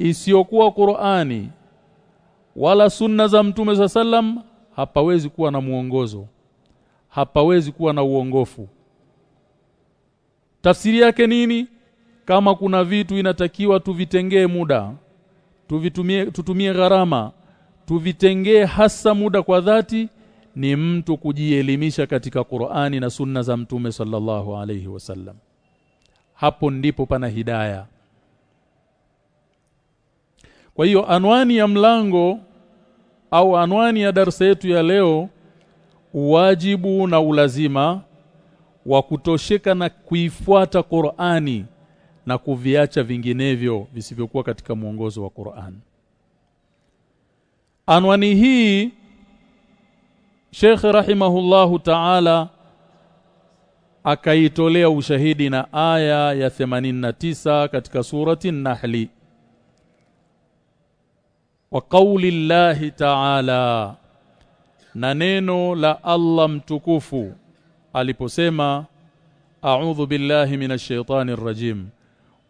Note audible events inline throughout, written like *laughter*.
isiyokuwa Qur'ani wala sunna za mtume za sallam hapawezi kuwa na muongozo hapawezi kuwa na uongofu. Tafsiri yake nini? Kama kuna vitu inatakiwa tuvitengee muda tuvitumie tutumie gharama tuvitengee hasa muda kwa dhati ni mtu kujielimisha katika Qur'ani na sunna za mtume sallallahu alayhi wasallam. Hapo ndipo pana hidaya kwa hiyo anwani ya mlango au anwani ya darasa yetu ya leo wajibu na ulazima wa kutosheka na kuifuata Qur'ani na kuviacha vinginevyo visivyokuwa katika mwongozo wa Qur'an. Anwani hii Sheikh rahimahullahu ta'ala akaitolea ushahidi na aya ya 89 katika surati Nahli wa kauli llahi ta'ala na neno la Allah mtukufu aliposema a'udhu billahi minash shaitani rrajim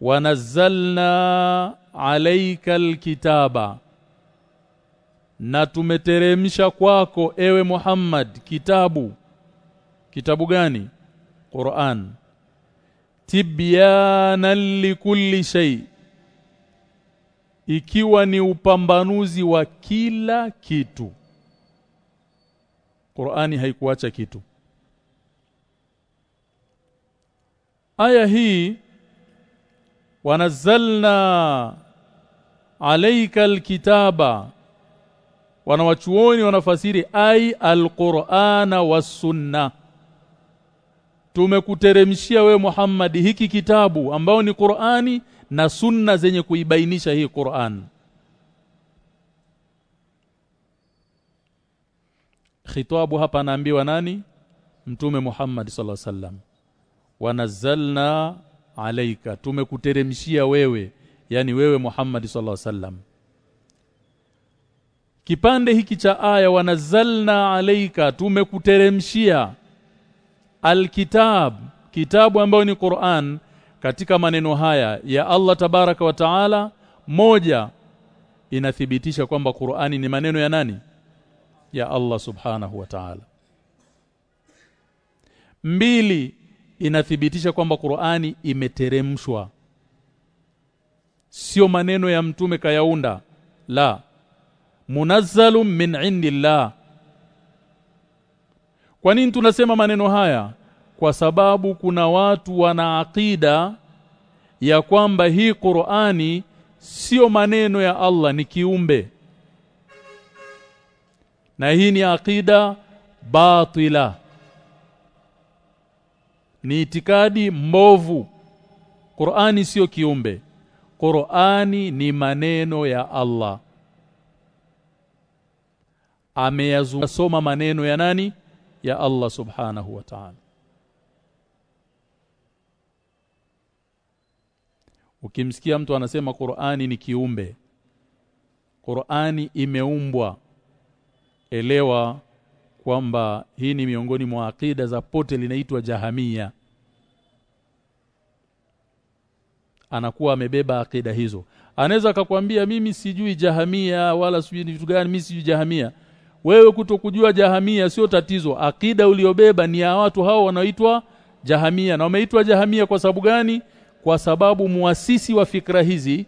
wa nazzalna alayka alkitaba na tumeteremsha kwako ewe Muhammad kitabu. Kitabu gani? Qur'an. Tibyanan likulli shay ikiwa ni upambanuzi wa kila kitu. Qur'ani haikuacha kitu. Aya hii wanazalna alayka alkitaba wanawachuoni wanafasiri ai alqur'ana was-sunna tumekuteremshia we Muhammad hiki kitabu ambao ni Qur'ani na sunna zenye kuibainisha hii Qur'an. Khitabu hapa anaambiwa nani? Mtume Muhammad sallallahu alaihi wasallam. Wanazzalna alaika tumekuteremshia wewe yani wewe Muhammad sallallahu alaihi wasallam. Kipande hiki cha aya wanazalna alaika tumekuteremshia. Alkitab kitabu ambayo ni Qur'an katika maneno haya ya Allah tabaraka wa taala moja inathibitisha kwamba Qur'ani ni maneno ya nani? Ya Allah subhanahu wa ta'ala. Mbili inathibitisha kwamba Qur'ani imeteremshwa. Sio maneno ya mtume kayaunda. La. Munazzalun min indillah. Kwa nini tunasema maneno haya kwa sababu kuna watu wana akida ya kwamba hii Qur'ani sio maneno ya Allah ni kiumbe. Na hii ni akida batila. Ni itikadi mbovu. Qur'ani sio kiumbe. Qur'ani ni maneno ya Allah. Ameyasoma maneno ya nani? Ya Allah subhanahu wa ta'ala Ukimsikia mtu anasema Qur'ani ni kiumbe Qur'ani imeumbwa elewa kwamba hii ni miongoni mwa akida za pote linaitwa jahamia. Anakuwa amebeba akida hizo. Anaweza akakwambia mimi sijui jahamia wala sijui vitu gani mimi sijui jahamia. Wewe kutokujua jahamia sio tatizo. Akida uliobeba ni ya watu hao wanaoitwa jahamia. Na wameitwa jahamia kwa sababu gani kwa sababu muasisi wa fikra hizi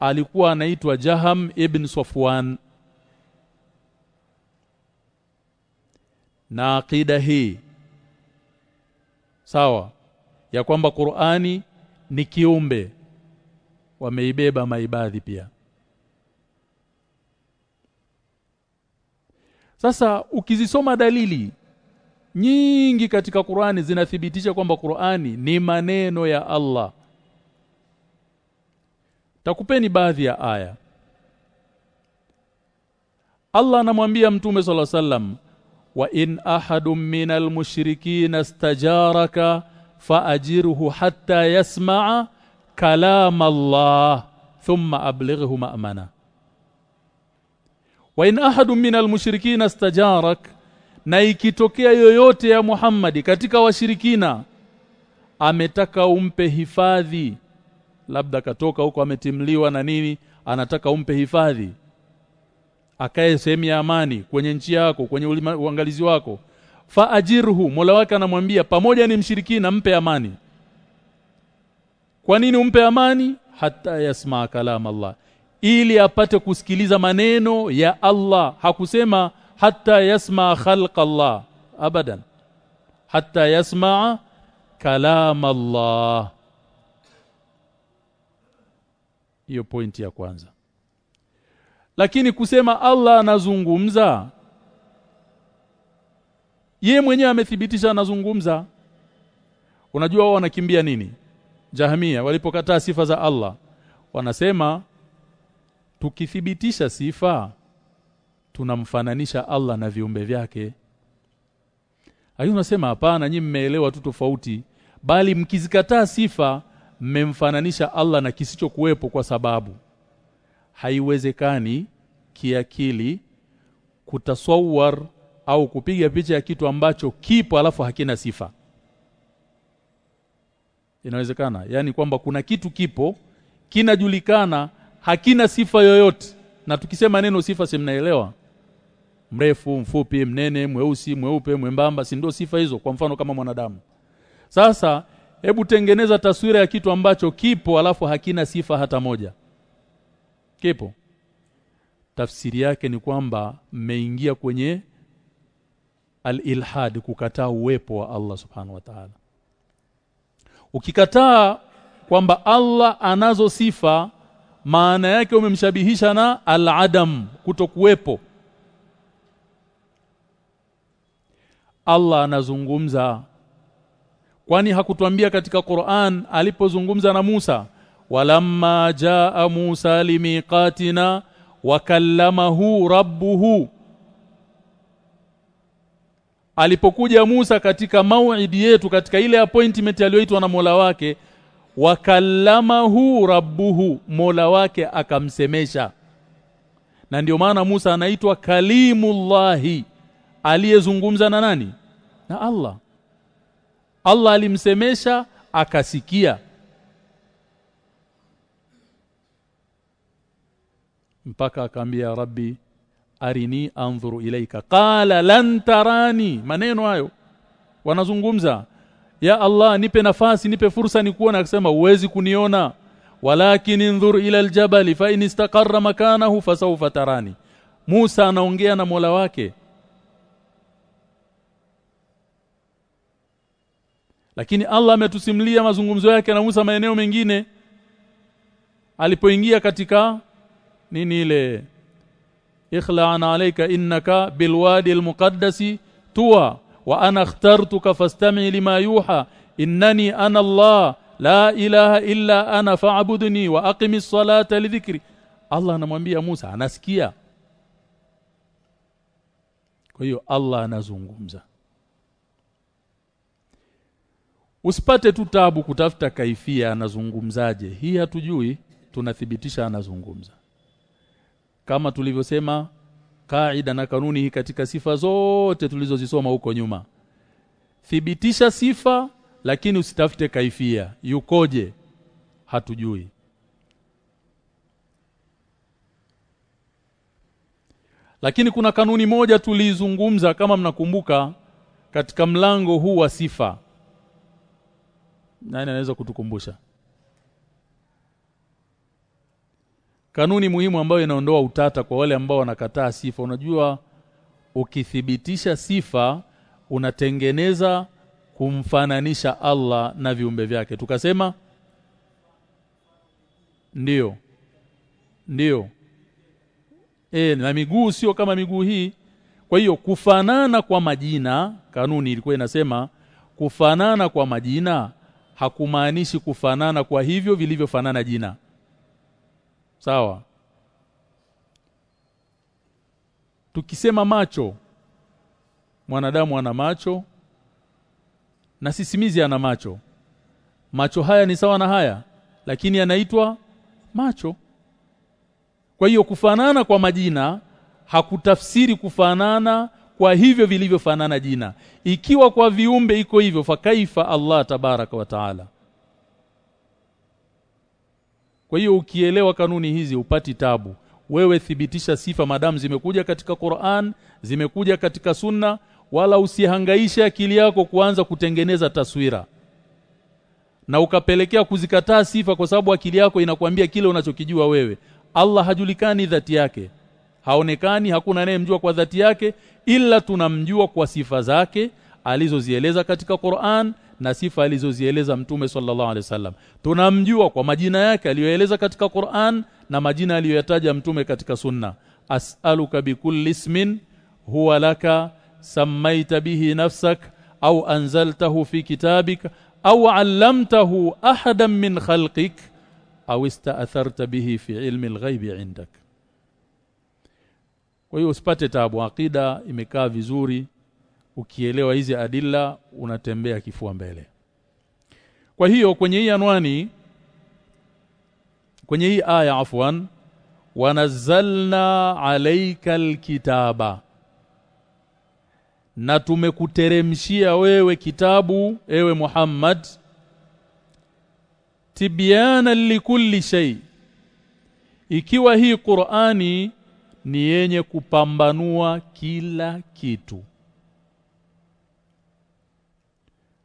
alikuwa anaitwa Jaham ibn Safwan. Na akida hii sawa ya kwamba Qur'ani ni kiumbe wameibeba maibadhi pia. Sasa ukizisoma dalili nyingi katika Qur'ani zinathibitisha kwamba Qur'ani ni maneno ya Allah takupeni baadhi ya aya Allah anamwambia mtume sala sallam wa in ahadun minal mushrikeen istajaraka faajirhu hatta yasma'a kalam Allah thumma ablighu ma'mana wa in ahadun minal mushrikeen istajarak na ikitokea yoyote ya Muhammadi katika washirikina ametaka umpe hifadhi. Labda katoka huko ametimliwa na nini anataka umpe hifadhi. Akae sehemu ya amani kwenye nchi yako kwenye uangalizi wako. Fa ajirhu Mola wake anamwambia pamoja ni mshirikina mpe amani. Kwa nini umpe amani? Hata yasma kalam Allah. Ili apate kusikiliza maneno ya Allah. Hakusema hata yasma khalq Allah abadan hatta yasma kalam Allah hiyo pointi ya kwanza. Lakini kusema Allah anazungumza ye mwenyewe amethibitisha anazungumza. Unajua wao wanakimbia nini? Jahamia walipokataa sifa za Allah wanasema tukithibitisha sifa tunamfananisha Allah na viumbe vyake. Ayu unasema hapana nyinyi mmeelewa tu tofauti. Bali mkizikataa sifa mmemfananisha Allah na kisichokuwepo kwa sababu. Haiwezekani kiakili kutasawar au kupiga picha ya kitu ambacho kipo alafu hakina sifa. Inawezekana. Yani kwamba kuna kitu kipo kinajulikana hakina sifa yoyote. Na tukisema neno sifa si mnaelewa mrefu mfupi mnene mweusi mweupe mwembamba si ndio sifa hizo kwa mfano kama mwanadamu. Sasa hebu tengeneza taswira ya kitu ambacho kipo alafu hakina sifa hata moja. Kipo. Tafsiri yake ni kwamba mmeingia kwenye al-ilhad kukataa uwepo wa Allah subhanahu wa ta'ala. Ukikataa kwamba Allah anazo sifa maana yake umemshabihisha na al-adam kutokuwepo Allah anazungumza. Kwani hakutwambia katika Qur'an alipozungumza na Musa walamma jaa Musa limiqatina wakallamahu rabbuhu. Alipokuja Musa katika mauidi yetu katika ile appointment aliyoitwa na Mola wake wakallamahu rabbuhu Mola wake akamsemesha. Na ndio maana Musa anaitwa kalimullahi aliyezungumza na nani? Na Allah. Allah alimsemesha akasikia. Mpaka akaambia rabbi arini anzuru ilaika. Qala lan tarani. Maneno hayo. Wanazungumza ya Allah nipe nafasi nipe fursa nikuona akasema uwezi kuniona. Walakin inzur ila aljabali fa in istaqarra makanahu fasawfa tarani. Musa anaongea na Mola wake lakini Allah ametusimulia mazungumzo yake na Musa maeneo mengine alipoingia katika nini ile ikhla'ana alayka innaka bilwadi almuqaddasi tuwa wa ana akhtartuka fastami' lima yuha innani ana Allah la ilaha illa ana fa'budni wa aqimis salata lidhikri Allah anamwambia Musa anasikia kwa hiyo Allah anazungumza Usipate tu tabu kutafuta kaifia anazungumzaje. Hii hatujui, tunathibitisha anazungumza. Kama tulivyosema kaida na kanuni hii katika sifa zote tulizozisoma huko nyuma. Thibitisha sifa lakini usitafute kaifia. Yukoje? Hatujui. Lakini kuna kanuni moja tulizungumza kama mnakumbuka katika mlango huu wa sifa nani anaweza kutukumbusha? Kanuni muhimu ambayo inaondoa utata kwa wale ambao wanakataa sifa. Unajua ukithibitisha sifa unatengeneza kumfananisha Allah na viumbe vyake. Tukasema ndiyo ndiyo e, na miguu sio kama miguu hii. Kwa hiyo kufanana kwa majina kanuni ilikuwa inasema kufanana kwa majina hakumaanishi kufanana kwa hivyo vilivyofanana jina. Sawa. Tukisema macho mwanadamu ana macho na sisimizi ana macho. Macho haya ni sawa na haya lakini yanaitwa macho. Kwa hiyo kufanana kwa majina hakutafsiri kufanana kwa hivyo vilivyofanana jina. Ikiwa kwa viumbe iko hivyo fakaifa Allah tabaraka wa taala? Kwa hiyo ukielewa kanuni hizi upati tabu. Wewe thibitisha sifa madamu zimekuja katika Qur'an zimekuja katika sunna wala usihangaishe akili yako kuanza kutengeneza taswira. Na ukapelekea kuzikataa sifa kwa sababu akili yako inakwambia kile unachokijua wewe. Allah hajulikani dhati yake haonekani hakuna anayemjua kwa dhati yake ila tunamjua kwa sifa zake alizozieleza katika Qur'an na sifa alizozieleza Mtume sallallahu alaihi wasallam tunamjua kwa majina yake aliyoeleza katika Qur'an na majina aliyoyataja Mtume katika Sunna as'aluka bikulli ismin huwa laka sammaita bihi nafsak au anzaltahu fi kitabik au 'allamtahu ahadan min khalqik au ista'tharta bihi fi ilmi al-ghaibi 'indak kwa hiyo usipate taabu. Akida imekaa vizuri. Ukielewa hizi adilla unatembea kifua mbele. Kwa hiyo kwenye hii anwani kwenye hii aya afwan wanazalna alayka alkitaba. Na tumekuteremshia wewe kitabu ewe Muhammad tibyana likulli shay. Ikiwa hii Qur'ani ni yenye kupambanua kila kitu.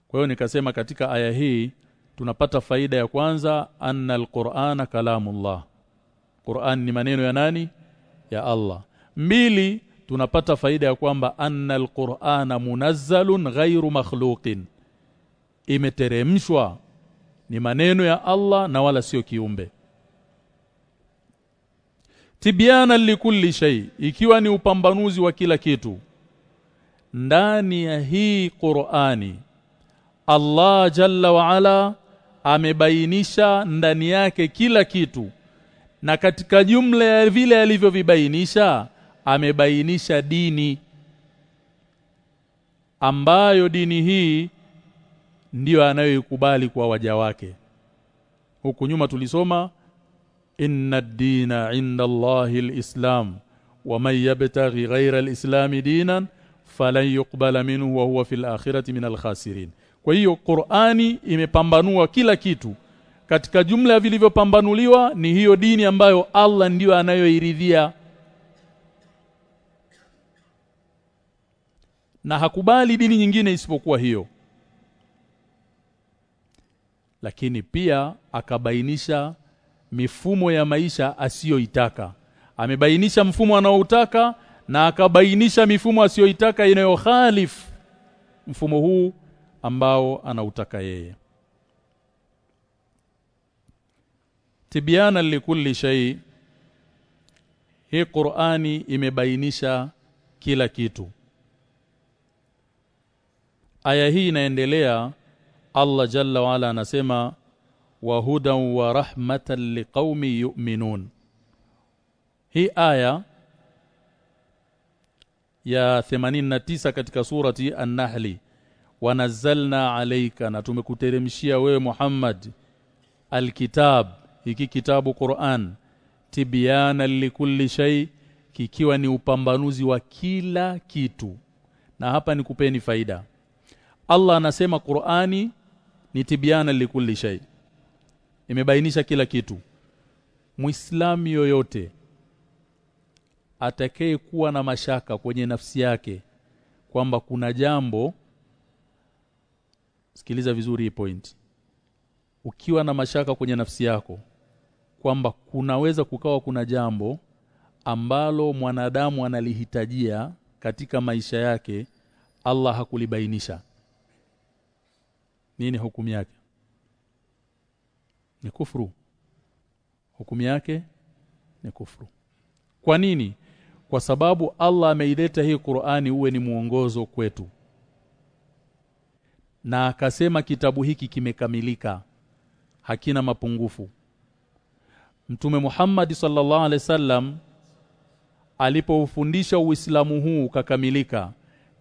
Kwa hiyo nikasema katika aya hii tunapata faida ya kwanza anna alqur'ana kalamullah. Qur'an ni maneno ya nani? Ya Allah. Mbili tunapata faida ya kwamba anna alqur'ana munazzalun ghairu makhluqin. Imeteremshwa. Ni maneno ya Allah na wala sio kiumbe tibyana likulli shay ikiwa ni upambanuzi wa kila kitu. Ndani ya hii Qur'ani Allah jalla wa ala amebainisha ndani yake kila kitu. Na katika jumla ya vile alivyovibainisha amebainisha dini ambayo dini hii ndiyo anayoikubali kwa waja wake. Huku nyuma tulisoma inna ad-dina 'inda Allahi al-islam wa man yabtaghi ghayra al-islam dinan falan yuqbala minhu wa huwa fil akhirati min al-khasirin. Kwa hiyo Qur'ani imepambanua kila kitu. Katika jumla ya vilivyopambanuliwa ni hiyo dini ambayo Allah ndiyo anayoiridhia. Na hakubali dini nyingine isipokuwa hiyo. Lakini pia akabainisha mifumo ya maisha asiyoitaka. Amebainisha mfumo anaoutaka na akabainisha mifumo asiyoitaka inayokhalifu mfumo huu ambao anautaka yeye. Tibiana likulli shay hii Qur'ani imebainisha kila kitu. Aya hii inaendelea Allah jalla wa ala anasema wa hudan wa rahmatan liqaumi yu'minun. Hii aya ya 89 katika surati an-nahli wanazzalna alayka na tumekuteremshia wewe Muhammad alkitab hiki kitabu Qur'an tibyana likulli shay kikiwa ni upambanuzi wa kila kitu. Na hapa nikupeni faida. Allah anasema Qur'ani ni tibyana likulli shay imebainisha kila kitu. Muislamu yoyote atakaye kuwa na mashaka kwenye nafsi yake kwamba kuna jambo sikiliza vizuri hii point. Ukiwa na mashaka kwenye nafsi yako kwamba kunaweza kukawa kuna jambo ambalo mwanadamu analihitajia katika maisha yake Allah hakulibainisha. Nini hukumu yake ni kufuru. Hukumu yake ni kufuru. Kwa nini? Kwa sababu Allah ameileta hii Qur'ani uwe ni mwongozo kwetu. Na akasema kitabu hiki kimekamilika. Hakina mapungufu. Mtume Muhammad sallallahu alaihi wasallam alipoufundisha Uislamu huu ukakamilika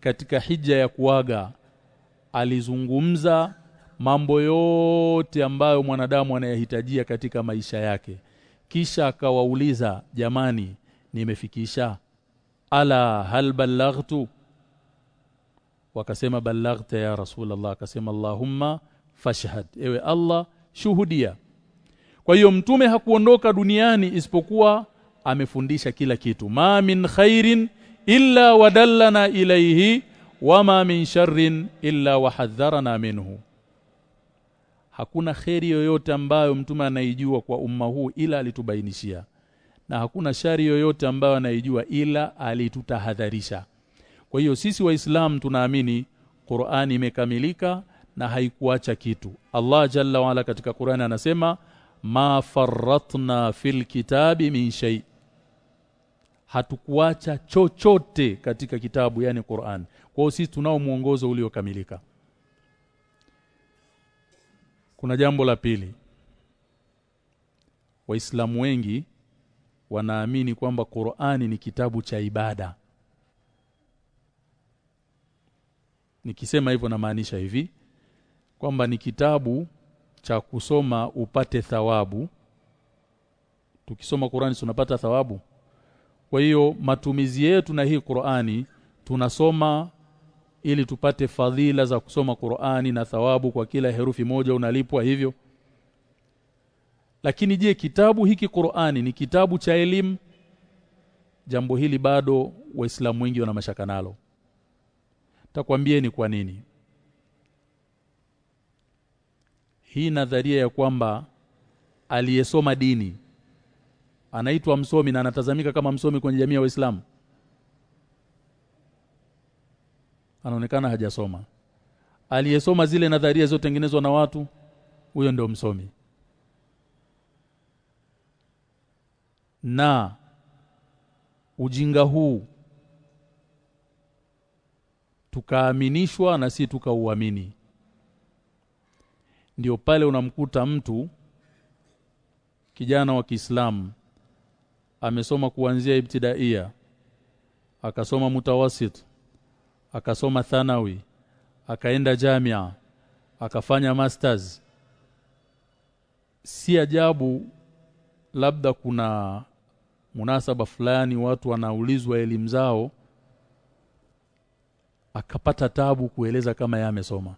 katika hija ya kuaga alizungumza mambo yote ambayo mwanadamu anayahitajia katika maisha yake. Kisha akawauliza jamani nimefikisha? Ala hal ballaghtu wakasema ballaghta ya rasulullah. Akasema allahumma fashhad. Ewe allah shuhudia. Kwa hiyo mtume hakuondoka duniani isipokuwa amefundisha kila kitu. Ma min khairin illa wadallana ilayhi wama min sharrin illa wahadharana minhu hakuna kheri yoyote ambayo mtume anaijua kwa umma huu ila alitubainishia. Na hakuna shari yoyote ambayo anaijua ila alitutahadharisha. Kwa hiyo sisi waislamu tunaamini Qur'ani imekamilika na haikuacha kitu. Allah jalla waala katika Qur'ani anasema ma farratna fil kitabi min shay. Hatukuacha chochote katika kitabu yani Qur'an. Kwa hiyo sisi tunao mwongozo uliokamilika kuna jambo la pili. Waislamu wengi wanaamini kwamba Qur'ani ni kitabu cha ibada. Nikisema hivyo namaanisha hivi kwamba ni kitabu cha kusoma upate thawabu. Tukisoma Qur'ani tunapata thawabu? Kwa hiyo matumizi yetu na hii Qur'ani tunasoma ili tupate fadhila za kusoma Qur'ani na thawabu kwa kila herufi moja unalipwa hivyo. Lakini je kitabu hiki Qur'ani ni kitabu cha elimu? Jambo hili bado waislamu wengi wana mashaka nalo. Takwambieni kwa nini. Hii nadharia ya kwamba aliyesoma dini anaitwa msomi na anatazamika kama msomi kwenye jamii ya Waislamu anaonekana hajasoma. Aliyesoma zile nadharia zilizotengenezwa na watu huyo ndio msomi. Na ujinga huu tukaaminishwa na si tukauamini. Ndio pale unamkuta mtu kijana wa Kiislamu amesoma kuanzia ibtidaia akasoma mutawasit akasoma thanawi akaenda jamia akafanya masters. Si ajabu labda kuna munasaba fulani watu wanaulizwa elimu zao akapata tabu kueleza kama yeye amesoma.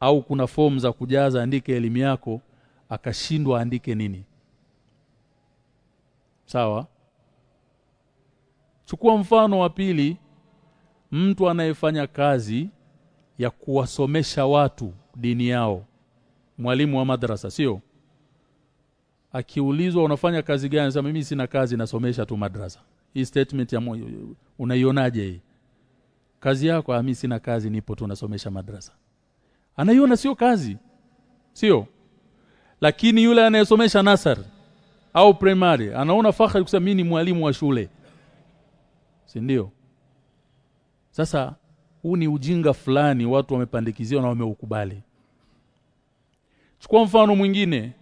Au kuna fomu za kujaza andike elimu yako akashindwa andike nini. Sawa? Chukua mfano wa pili mtu anayefanya kazi ya kuwasomesha watu dini yao. Mwalimu wa madrasa sio? Akiulizwa unafanya kazi gani sasa mimi sina kazi nasomesha tu madrasa. Hii statement ya unaionaje hii? Kazi yako mimi sina kazi nipo tu nasomesha madrasa. Anaiona sio kazi sio? Lakini yule anayesomesha nasar au primary anaona fahari kusema mimi ni mwalimu wa shule. Si ndio sasa huu ni ujinga fulani watu wamepandikiziwa na wameukubali. Chukua mfano mwingine.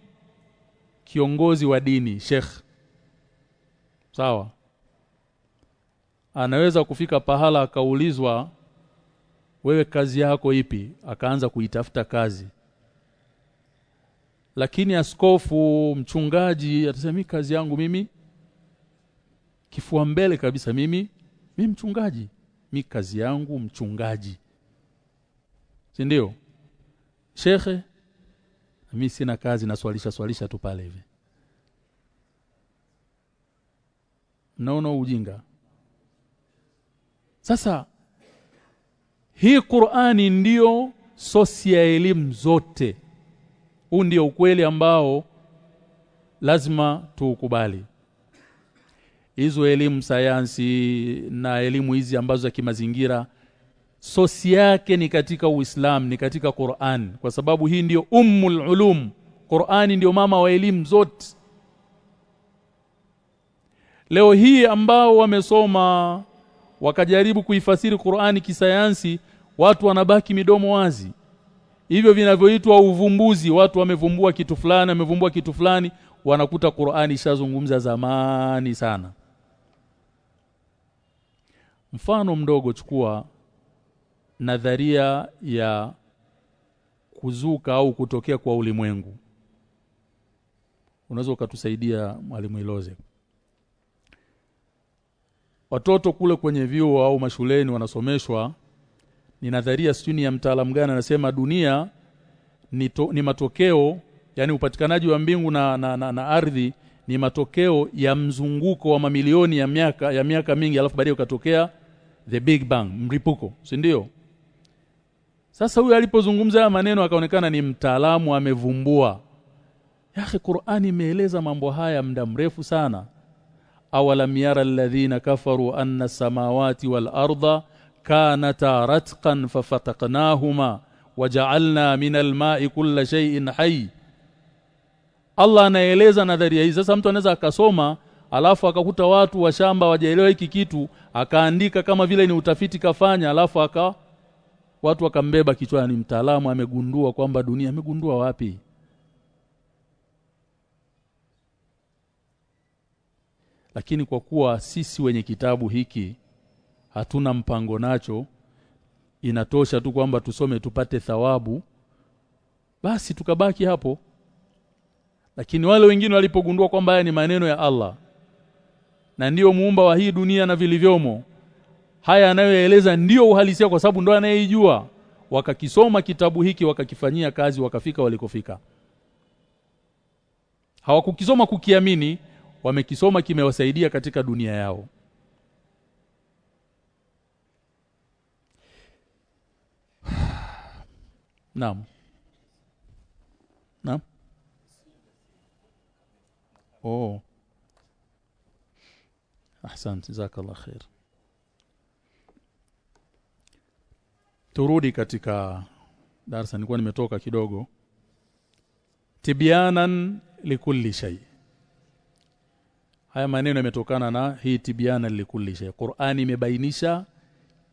Kiongozi wa dini sheikh. Sawa. Anaweza kufika pahala akaulizwa wewe kazi yako ipi? Akaanza kuitafuta kazi. Lakini askofu mchungaji atasema kazi yangu mimi kifua mbele kabisa mimi mimi mchungaji mi kazi yangu mchungaji. Si ndio? Shekhe mimi sina kazi naswalisha swalisha tu pale hivi. Naona ujinga. Sasa hii Qur'ani ndiyo sosi ya elimu zote. Huu ndio ukweli ambao lazima tuukubali hizo elimu sayansi na elimu hizi ambazo za kimazingira sosi yake ni katika Uislamu ni katika Qur'an kwa sababu hii ndio ummul ulum. Qur'ani ndio mama wa elimu zote. Leo hii ambao wamesoma wakajaribu kuifasiri Qur'ani kisayansi watu wanabaki midomo wazi. Hivyo vinavyoitwa uvumbuzi watu wamevumbua kitu fulani wamevumbua kitu fulani wanakuta Qur'ani ishazungumza zamani sana mfano mdogo chukua nadharia ya kuzuka au kutokea kwa ulimwengu. Unaweza ukatusaidia mwalimu Iloze. Watoto kule kwenye vyuo au mashuleni wanasomeshwa ni nadharia sijui ya mtaalamu gani anasema dunia ni, to, ni matokeo yani upatikanaji wa mbingu na, na, na, na ardhi ni matokeo ya mzunguko wa mamilioni ya miaka ya miaka mingi alafu baadaye ukatokea the big bang mripuko si ndio? Sasa huyu alipozungumza haya maneno akaonekana ni mtaalamu amevumbua. Yake Qur'ani imeeleza mambo haya muda mrefu sana. Awalam yara alladhina kafaru anna samawati wal arda kanata ratqan fafataqnahuma waja'alna min al-ma'i kulla shay'in hayy Allah anaeleza nadharia hii sasa mtu anaweza akasoma alafu akakuta watu wa shamba wajaelewa hiki kitu akaandika kama vile ni utafiti kafanya alafu aka watu wakambeba kichwani. Mtaalamu amegundua kwamba dunia amegundua wapi? Lakini kwa kuwa sisi wenye kitabu hiki hatuna mpango nacho inatosha tu kwamba tusome tupate thawabu basi tukabaki hapo lakini wale wengine walipogundua kwamba haya ni maneno ya Allah na ndiyo muumba wa hii dunia na vilivyomo haya anayoeleza ndiyo uhalisia kwa sababu ndo anayeijua wakakisoma kitabu hiki wakakifanyia kazi wakafika walikofika hawakukisoma kukiamini wamekisoma kimewasaidia katika dunia yao *sighs* Naam. Naam. Oh. جزاك jazakallah khair. Turudi katika darasa nilikuwa nimetoka kidogo. Tibyanan likulli shay. Haya maneno yametokana na hii tibyana likulli shay. Qur'ani imebainisha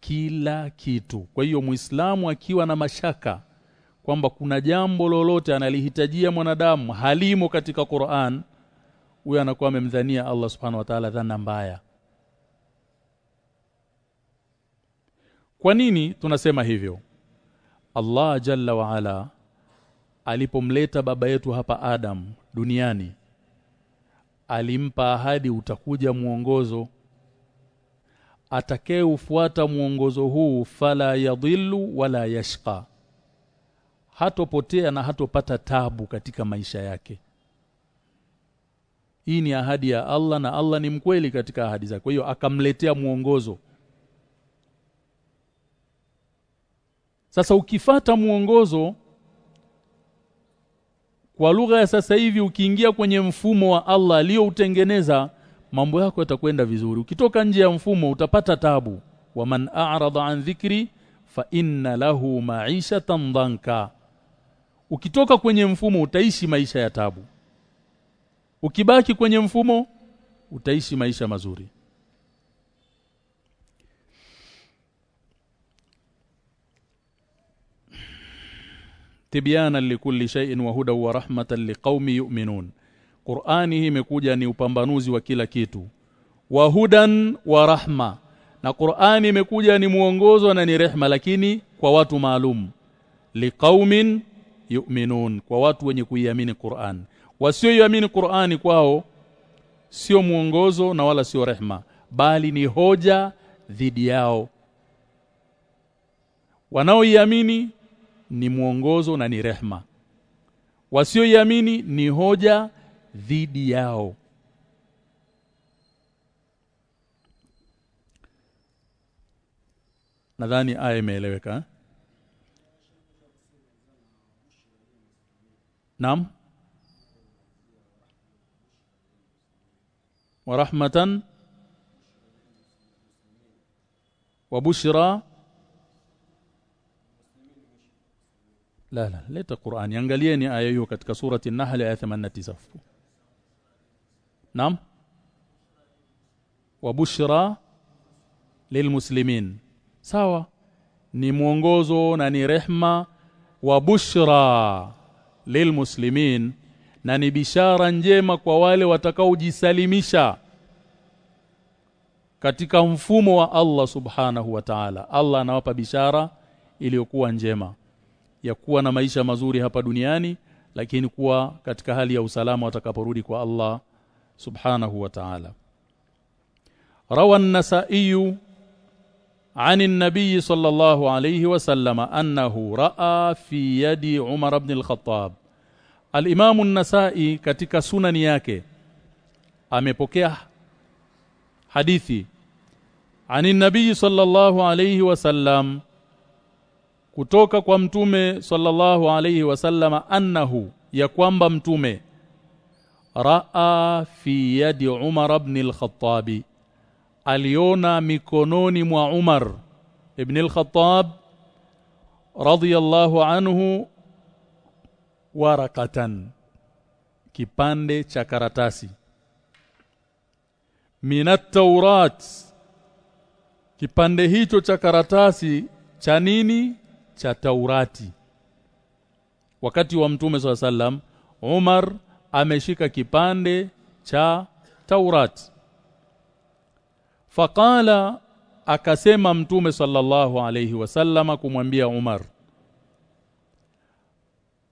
kila kitu. Kwa hiyo Muislamu akiwa na mashaka kwamba kuna jambo lolote analihitajia mwanadamu halimo katika Qur'an huyo anakuwa amemdhania Allah Subhanahu wa Ta'ala dhana mbaya. Kwa nini tunasema hivyo? Allah Jalla wa Ala alipomleta baba yetu hapa Adam duniani alimpa ahadi utakuja mwongozo atakaye ufuata mwongozo huu fala yadhillu wala yashqa hatopotea na hatopata tabu katika maisha yake hii ni ahadi ya Allah na Allah ni mkweli katika ahadi zake. Kwa hiyo akamletea mwongozo. Sasa ukifata mwongozo kwa lugha ya sasa hivi ukiingia kwenye mfumo wa Allah aliyoutengeneza mambo yako yatakwenda vizuri. Ukitoka nje ya mfumo utapata tabu. Wa man a'rada an dhikri fa inna lahu ma'ishatan dhanka. Ukitoka kwenye mfumo utaishi maisha ya tabu ukibaki kwenye mfumo utaishi maisha mazuri. Tibyana likulli shay'in wa huda wa rahmatan liqaumi yu'minun. Qur'ani hii imekuja ni upambanuzi wa kila kitu. Wa hudan wa rahma. Na Qur'ani imekuja ni muongozo na ni rehma lakini kwa watu maalum. Liqaumin yu'minun. Kwa watu wenye kuiamini Qur'an wasioiamini Qur'ani kwao sio mwongozo na wala sio rehma bali ni hoja dhidi yao. Wanaoiamini ni mwongozo na ni rehma. Wasioiamini ni hoja dhidi yao. Nadhani aya imeeleweka eh? Naam ورحمة وبشرى. لا لا ليت القرآن يانغاليني آية هيو كسورة النحل آية 89 نعم. وبشرى للمسلمين. سواء ني موونغوزو ناني رحمة. وبشرى للمسلمين. Na ni bishara njema kwa wale watakaojisalimisha katika mfumo wa Allah subhanahu wa ta'ala Allah anawapa bishara iliyokuwa njema ya kuwa na maisha mazuri hapa duniani lakini kuwa katika hali ya usalama watakaporudi kwa Allah subhanahu wa ta'ala روى النسائي عن النبي صلى الله عليه وسلم أنه رأى في يد عمر بن الخطاب Al-Imam an-Nasa'i katika sunani yake amepokea hadithi ani nabii sallallahu alayhi wasallam kutoka kwa mtume sallallahu alayhi wasallama annahu ya kwamba mtume raa fi yadi Umar ibn al-Khattab aliona mikononi mwa Umar ibn al-Khattab radiyallahu anhu warakatan. Kipande cha karatasi. Minat kipande hicho cha karatasi cha nini? Cha Taurati. Wakati wa mtume swalla sallam Umar ameshika kipande cha Taurat. Faqala akasema mtume sallallahu alayhi wasallam kumwambia Umar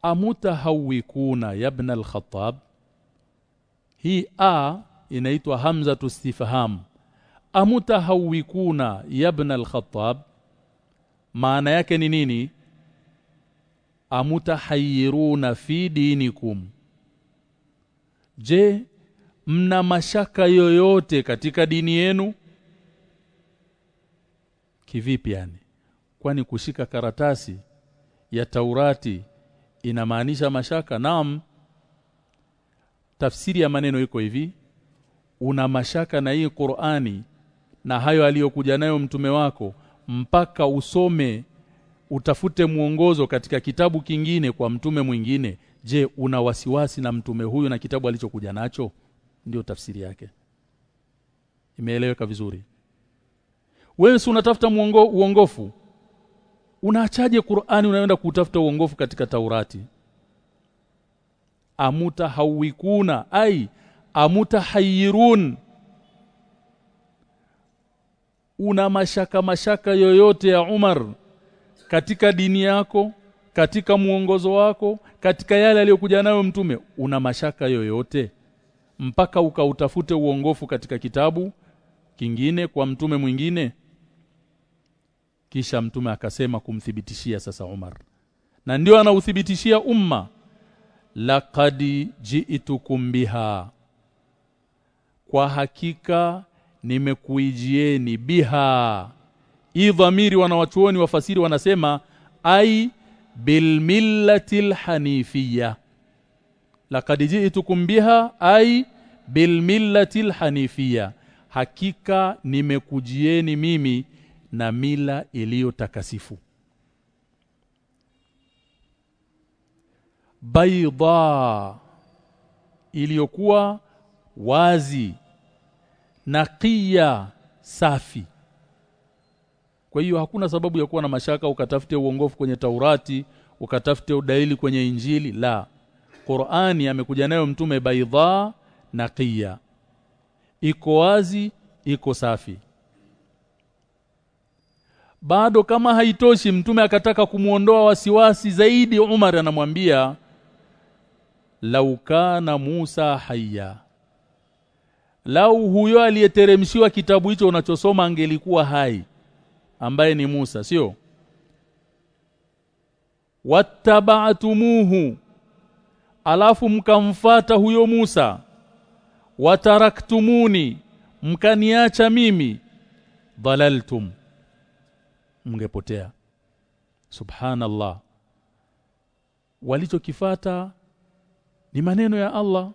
amutahawikuna ibn al-Khattab. Hii a inaitwa hamza istifham amutahawikuna ibn al-Khattab maana yake ni nini? Amutahayiruna fi dinikum. Je mna mashaka yoyote katika dini yenu? Kivipi yani? Kwani kushika karatasi ya Taurati inamaanisha mashaka. Naam tafsiri ya maneno iko hivi. Una mashaka na hii Qur'ani na hayo aliyokuja nayo mtume wako mpaka usome utafute mwongozo katika kitabu kingine kwa mtume mwingine. Je una wasiwasi na mtume huyu na kitabu alichokuja nacho? Ndiyo tafsiri yake. Imeeleweka vizuri. Wewe si unatafuta uongofu unaachaje Qur'ani unaenda kutafuta uongofu katika Taurati? Amuta hawikuna ai amuta hayirun una mashaka mashaka yoyote ya Umar katika dini yako katika muongozo wako katika yale aliyokuja nayo mtume una mashaka yoyote? Mpaka ukautafute uongofu katika kitabu kingine kwa mtume mwingine kisha mtume akasema kumthibitishia sasa Umar. Na ndio anauthibitishia umma. Laqad ji'tukum biha. Kwa hakika nimekuijieni biha. Hii dhamiri wanawachuoni wafasiri wanasema ai bil millatil hanifiyya. Laqad ji'tukum biha ai bil millatil hanifiyya. Hakika nimekujieni mimi na mila iliyo takasifu. Baida iliyokuwa wazi naqiya safi. Kwa hiyo hakuna sababu ya kuwa na mashaka ukatafute uongofu kwenye Taurati ukatafute udaili kwenye Injili. La Qur'ani amekuja nayo mtume baidha naqiya. Iko wazi iko safi bado kama haitoshi mtume akataka kumuondoa wasiwasi zaidi Umar anamwambia laukana Musa hayya. Lau huyo aliyeteremshiwa kitabu hicho unachosoma angelikuwa hai ambaye ni Musa sio? Wattaba'tumuhu alafu mkamfata huyo Musa. Wataraktumuni mkaniacha mimi. Dhalaltum mngepotea. Subhanallah. Walichokifata ni maneno ya Allah.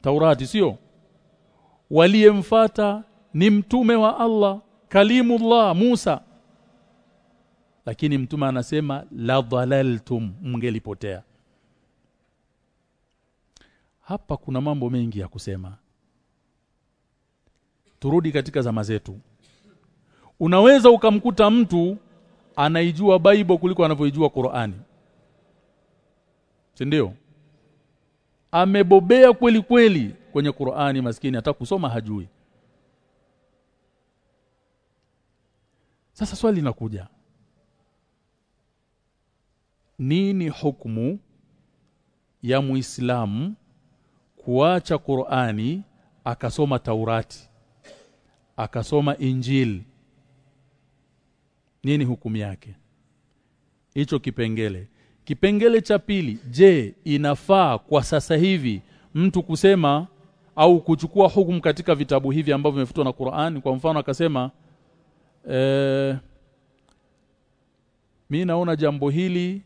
Taurati sio? Waliyemfata ni mtume wa Allah kalimullah Musa. Lakini mtume anasema la dhalaltum mngelipotea. Hapa kuna mambo mengi ya kusema. Turudi katika zama zetu. Unaweza ukamkuta mtu anaijua Bible kuliko anavyoijua Qur'ani. Si ndio? Amebobea kweli kweli kwenye Qur'ani maskini hata kusoma hajui. Sasa swali linakuja. Nini hukumu ya Muislamu kuacha Qur'ani akasoma Taurati akasoma Injili nini hukumu yake? Hicho kipengele. Kipengele cha pili je inafaa kwa sasa hivi mtu kusema au kuchukua hukumu katika vitabu hivi ambavyo vimefutwa na qurani? Kwa mfano akasema eh mimi naona jambo hili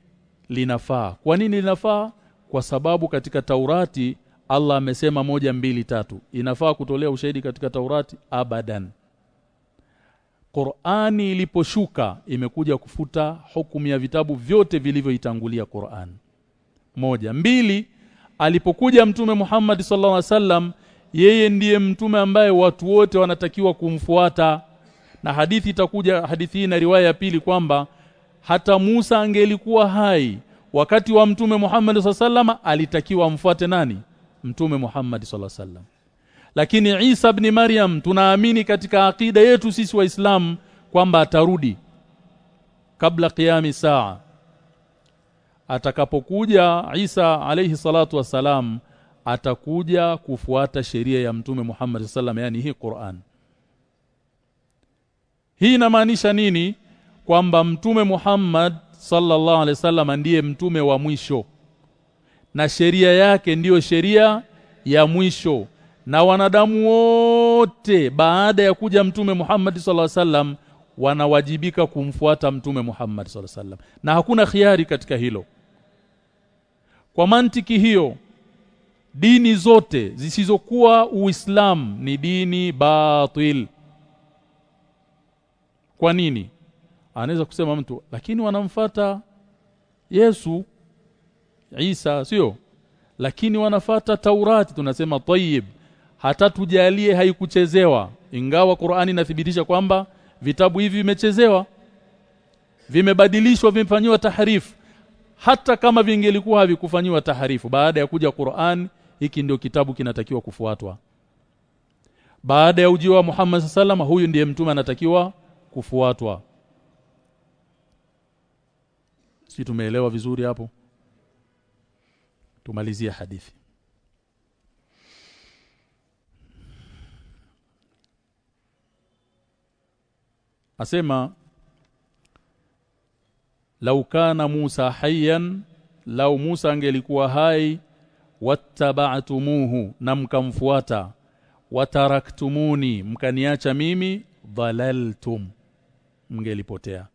linafaa. Kwa nini linafaa? Kwa sababu katika Taurati Allah amesema moja mbili tatu. Inafaa kutolea ushahidi katika Taurati? Abadan Qur'ani iliposhuka imekuja kufuta hukumu ya vitabu vyote vilivyoitangulia Qur'an. Moja. Mbili alipokuja mtume Muhammad sallallahu alaihi wasallam yeye ndiye mtume ambaye watu wote wanatakiwa kumfuata. Na hadithi itakuja hadithi na riwaya ya pili kwamba hata Musa angelikuwa hai wakati wa mtume Muhammad sallallahu alaihi wasallam alitakiwa amfuate nani? Mtume Muhammad sallallahu alaihi lakini Isa ibn Maryam tunaamini katika akida yetu sisi waislamu kwamba atarudi kabla qiyami saa. Atakapokuja Isa alayhi salatu wasalam atakuja kufuata sheria ya mtume Muhammad sallam yani hii Qur'an. Hii inamaanisha nini? Kwamba mtume Muhammad sallallahu alaihi wasallam ndiye mtume wa mwisho. Na sheria yake ndiyo sheria ya mwisho na wanadamu wote baada ya kuja mtume Muhammad sallallahu alaihi wasallam wanawajibika kumfuata mtume Muhammad sallallahu alaihi wasallam. Na hakuna khiari katika hilo. Kwa mantiki hiyo dini zote zisizokuwa Uislamu ni dini batil. Kwa nini? Anaweza kusema mtu lakini wanamfata Yesu Isa sio? Lakini wanafata Taurati tunasema tayyib hata tujalie haikuchezewa ingawa Qur'ani inathibitisha kwamba vitabu hivi vimechezewa vimebadilishwa vimefanywa taharifu hata kama vingelikuwa havikufanywa taharifu baada ya kuja Qur'an hiki ndio kitabu kinatakiwa kufuatwa. Baada ya ujio wa Muhammad sallam huyu ndiye mtume anatakiwa kufuatwa. Si tumeelewa vizuri hapo? Tumalizie hadithi asema lau kana Musa hayyan lau Musa angelikuwa hai wattaba'tumuhu na mkamfuata wataraktumuni mkaniacha mimi dhalaltum. Mngelipotea.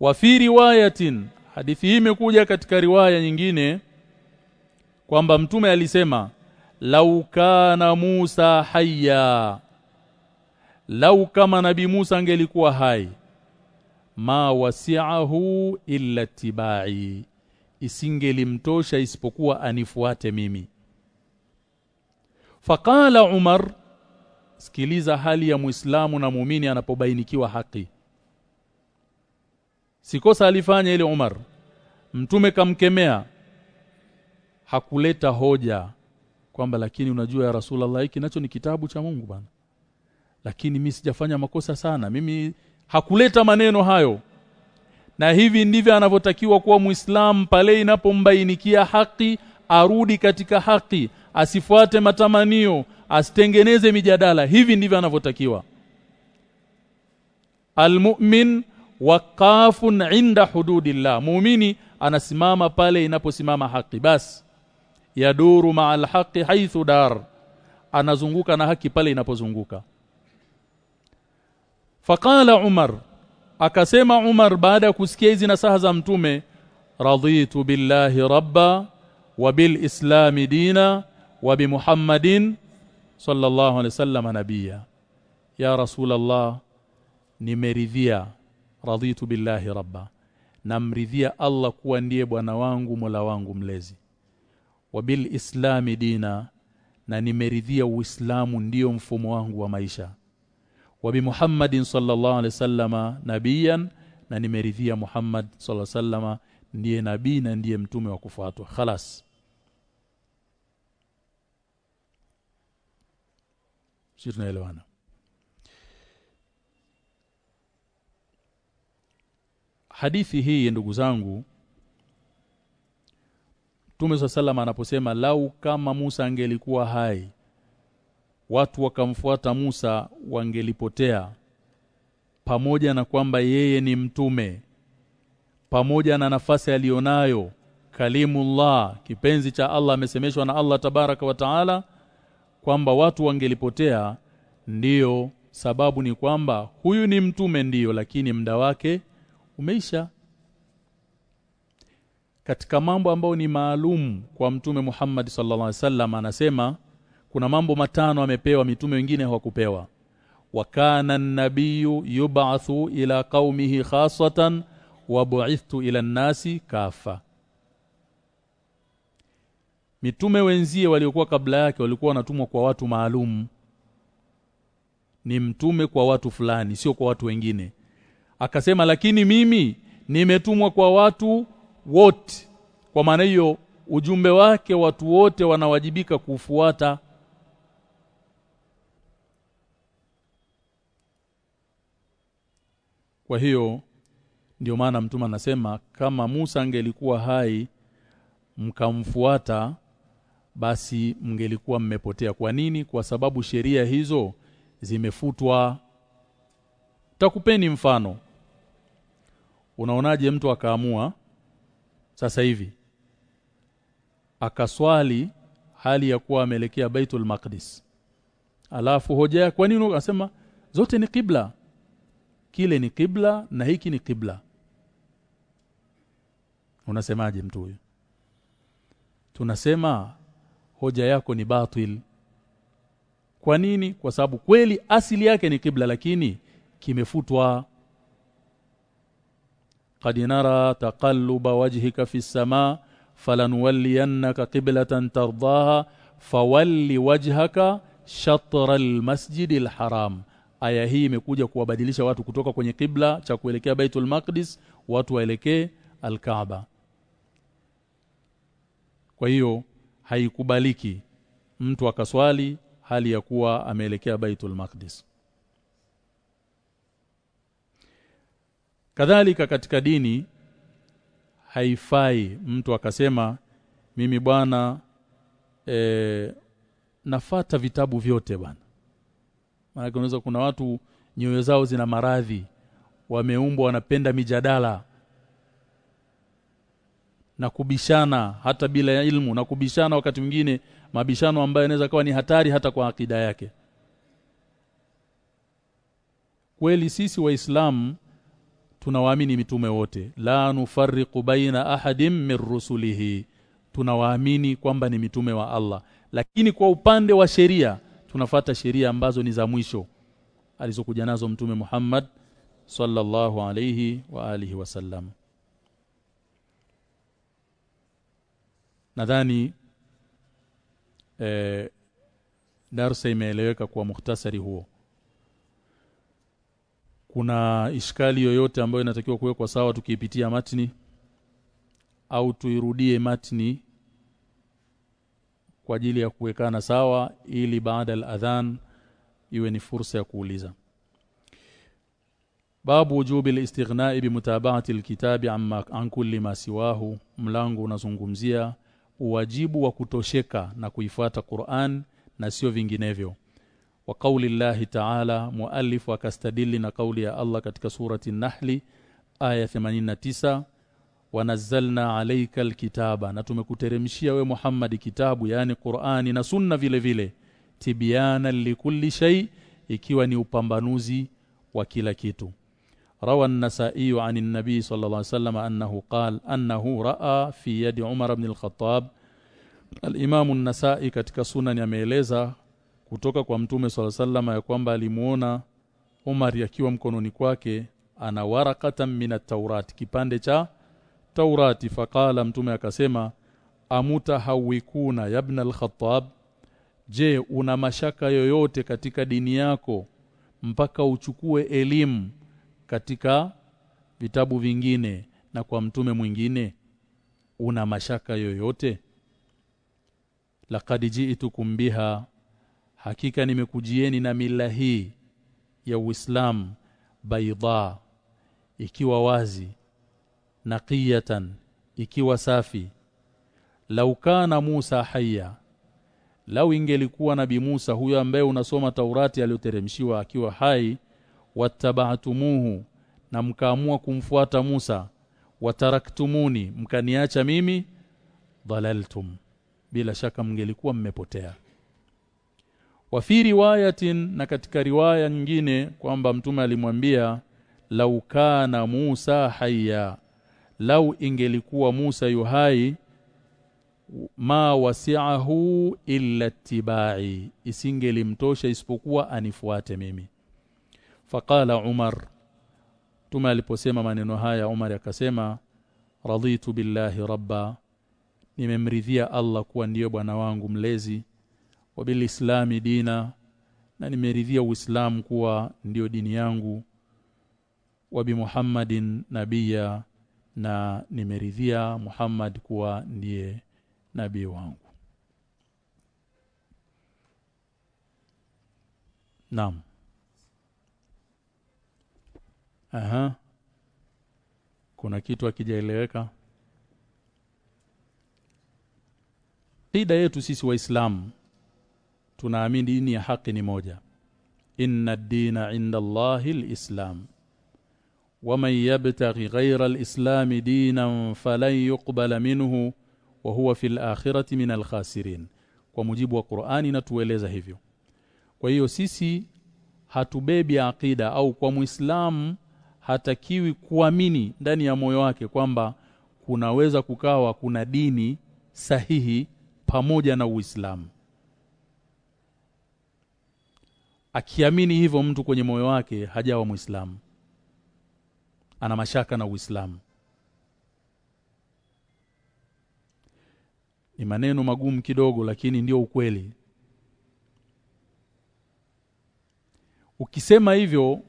Wa fi riwayatin hadithi hii imekuja katika riwaya nyingine kwamba mtume alisema lau kana Musa hayya lau kama nabi Musa angelikuwa hai. Ma wasi'ahu illa tibai. Isingelimtosha isipokuwa anifuate mimi. Faqala Umar sikiliza hali ya Muislamu na muumini anapobainikiwa haki. Sikosa alifanya ile Umar. Mtume kamkemea. Hakuleta hoja. Kwamba lakini unajua ya Rasulullah hiki nacho ni kitabu cha Mungu bana lakini mimi sijafanya makosa sana. Mimi hakuleta maneno hayo. Na hivi ndivyo anavyotakiwa kuwa muislamu pale inapombainikia haki arudi katika haki asifuate matamanio asitengeneze mijadala. Hivi ndivyo anavyotakiwa. Almu'min waqafun inda hududillah. Muumini anasimama pale inaposimama haki. Basi yaduru ma'al haqi haithu dar. Anazunguka na haki pale inapozunguka faqala umar akasema umar baada ya kusikia hizi nasaha za mtume raditu billahi rabba wa bilislami dina wa bimuhammadin sallallahu alaihi wasallam nabia ya rasulullah nimeridhia raditu billahi rabba namridhia Allah kuwa ndiye bwana wangu mola wangu mlezi. Wa bil islami dina na nimeridhia uislamu ndiyo mfumo wangu wa maisha wa bi muhammadin sallallahu alaihi wasallama nabiyan na nimeridhia muhammad sallallahu alaihi wasallama ndiye nabii na ndiye mtume wa kufuatwa. Khalas. Sisi tunaelewana? Hadithi hii ndugu zangu Mtume sallallahu anaposema lau kama Musa angelikuwa hai watu wakamfuata Musa wangelipotea pamoja na kwamba yeye ni mtume pamoja na nafasi alionayo kalimullah kipenzi cha Allah amesemeshwa na Allah tabaraka wa taala kwamba watu wangelipotea ndiyo sababu ni kwamba huyu ni mtume ndiyo lakini muda wake umeisha. Katika mambo ambayo ni maalumu kwa mtume Muhammad sallallahu alaihi wasallam anasema kuna mambo matano amepewa mitume wengine hawakupewa. Wa kana an-nabiyyu yub'athu ila qaumihi khasatan wa bu'ithtu ila an-nasi kafa mitume wenzie waliokuwa kabla yake walikuwa wanatumwa kwa watu maalum. Ni mtume kwa watu fulani sio kwa watu wengine. Akasema lakini mimi nimetumwa kwa watu wote. Kwa maana hiyo ujumbe wake watu wote wanawajibika kufuata kwa hiyo ndio maana mtume anasema kama Musa angelikuwa hai mkamfuata basi mngelikuwa mmepotea. Kwa nini? Kwa sababu sheria hizo zimefutwa. Takupeni mfano. Unaonaje mtu akaamua sasa hivi akaswali hali ya kuwa ameelekea Baitul Maqdis? Alafu hoja kwa nini unasema zote ni kibla kile ni kibla na hiki ni kibla unasemaje mtu huyu tunasema hoja yako ni batil kwa nini kwa sababu kweli asili yake ni kibla lakini kimefutwa قد نرى تقلب وجهك في السماء فلنولينك قبلة ترضاها فول وجهك شطر المسجد الحرام aya hii imekuja kuwabadilisha watu kutoka kwenye kibla cha kuelekea Baitul Maqdis watu waelekee Al-Kaaba. Kwa hiyo haikubaliki mtu akaswali hali ya kuwa ameelekea Baitul Maqdis. Kadhalika katika dini haifai mtu akasema mimi bwana e, nafata vitabu vyote bwana maana unaweza kuna watu nyoyo zao zina maradhi wameumbwa wanapenda mijadala na kubishana hata bila ilmu na kubishana wakati mwingine mabishano ambayo yanaweza kuwa ni hatari hata kwa akida yake. Kweli sisi waislamu tunawaamini mitume wote. La nufarriqu baina ahadin min rusulihi. Tunawaamini kwamba ni mitume wa Allah. Lakini kwa upande wa sheria tunafata sheria ambazo ni za mwisho alizokuja nazo mtume Muhammad sallallahu alayhi wa alihi wasallam nadhani eh darsa imeeleweka kwa muhtasari huo. Kuna ishkali yoyote ambayo inatakiwa kuwekwa sawa tukiipitia matni au tuirudie matni kwa ajili ya kuwekana sawa ili baada al-adhan iwe ni fursa ya kuuliza. Babu wujubi al-istighna'i bi mutaba'ati amma an kulli ma siwahu mlango unazungumzia uwajibu wa kutosheka na kuifuata Qur'an na sio vinginevyo. Wa kauli llahi ta'ala muallif akastadili na kauli ya Allah katika surati an-Nahl aya 89 wanazalna alayka alkitaba na tumekuteremshia we Muhammad kitabu yani Qur'ani na Sunna vile vile tibiana likulli shay ikiwa ni upambanuzi wa kila kitu. Rawa nasai an an-nabi sallallahu alayhi wasallam annahu qala annahu ra'a fi yadi Umar ibn al-Khattab. al-Imam an-Nasa'i katika sunan ameeleza kutoka kwa mtume sallallahu alayhi wasallam ya kwamba alimuona Umar yakiwa mkononi kwake ana warakatan min at-Taurat kipande cha Taurati faqala mtume akasema amuta hawikuna yabna al-Khattab? Je una mashaka yoyote katika dini yako mpaka uchukue elimu katika vitabu vingine na kwa mtume mwingine? Una mashaka yoyote? Laqad ji'tukum biha hakika nimekujieni na mila hii ya Uislamu baidha ikiwa wazi naqiyatan ikiwa safi. Lau kana Musa hayya lau ingelikuwa nabi Musa huyo ambaye unasoma Taurati aliyoteremshiwa akiwa hai wattaba'tumuhu na mkaamua kumfuata Musa wataraktumuni mkaniacha mimi dalaltum bila shaka mngelikuwa mmepotea. Wa fi riwayatin na katika riwaya nyingine kwamba mtume alimwambia lau kana Musa hayya lau ingelikuwa Musa yuhai ma wasi'ahu illa tibai isingelimtosha isipokuwa anifuate mimi. Faqala Umar tuma aliposema maneno haya Umar akasema raditu billahi rabba nimemridhia Allah kuwa ndiyo bwana wangu mlezi wa bilislami dina na nimeridhia uislamu kuwa ndiyo dini yangu wa bi Muhammadin nabia na nimeridhia Muhammad kuwa ndiye nabii wangu. Naam. Aha. Kuna kitu akijaeleweka Qida yetu sisi waislamu tunaamini dini ya haki ni moja. Inna ad-dina 'inda Allahi al-islam ومن يبتغي غير الإسلام دينا فلن يقبل منه وهو في الآخرة من الخاسرين kwa mujibu wa Qur'ani natueleza hivyo kwa hiyo sisi hatubebi aqida au kwa muislamu hatakiwi kuamini ndani ya moyo wake kwamba kunaweza kukawa kuna dini sahihi pamoja na Uislamu akiamini hivyo mtu kwenye moyo wake hajawa muislamu ana mashaka na Uislamu. Ni maneno magumu kidogo lakini ndio ukweli. Ukisema hivyo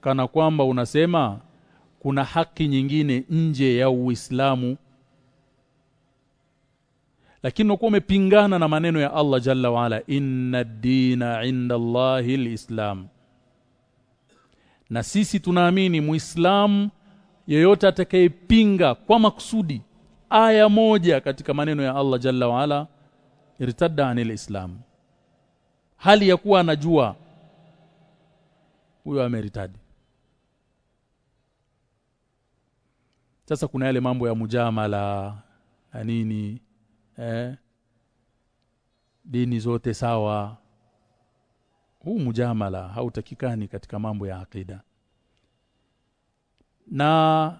kana kwamba unasema kuna haki nyingine nje ya Uislamu. Lakini unakuwa umepingana na maneno ya Allah Jalla waala inna dina inda Allahi alislam na sisi tunaamini muislamu yeyote atakayepinga kwa makusudi aya moja katika maneno ya Allah Jalla waala irtadda anil islam. Hali ya kuwa anajua huyo ameritadi. Sasa kuna yale mambo ya mujamala na nini eh? Dini zote sawa huu mujamala hautakikani katika mambo ya akida na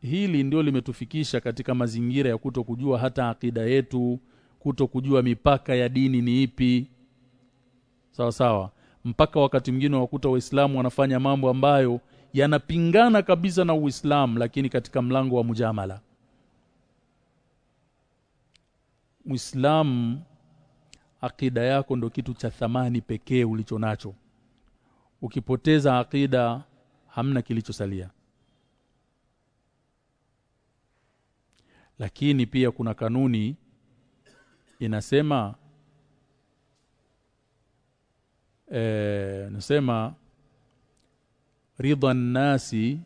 hili ndio limetufikisha katika mazingira ya kuto kujua hata akida yetu kuto kujua mipaka ya dini ni ipi. Sawa sawa mpaka wakati mwingine wakuta waislamu wanafanya mambo ambayo yanapingana kabisa na uislamu lakini katika mlango wa mujamala. Muislamu akida yako ndo kitu cha thamani pekee ulicho nacho. Ukipoteza akida hamna kilichosalia. Lakini pia kuna kanuni inasema eh nasema ridha nasi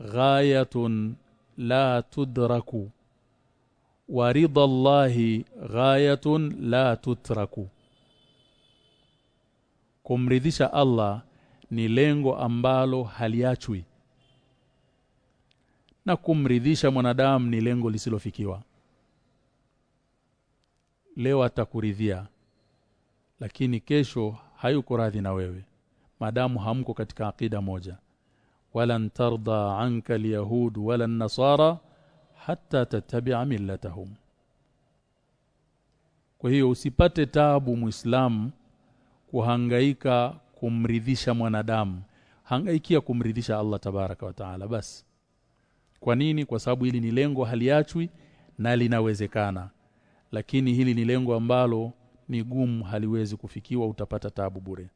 ghayatun la tudraku wa ridha ghayatun la tutraku. Kumridhisha Allah ni lengo ambalo haliachwi. Na kumridhisha mwanadamu ni lengo lisilofikiwa. Leo atakuridhia lakini kesho hayuko radhi na wewe. Madamu hamko katika akida moja. Wala tarda anka alyahud wala nasara hatta tattabi'a millatahum. Kwa hiyo usipate taabu muislamu kuhangaika kumridhisha mwanadamu. Hangaikia kumridhisha Allah tabaraka wa taala. Basi. Kwa nini? Kwa sababu hili ni lengo haliachwi na linawezekana. Lakini hili ni lengo ambalo ni gumu haliwezi kufikiwa utapata taabu bure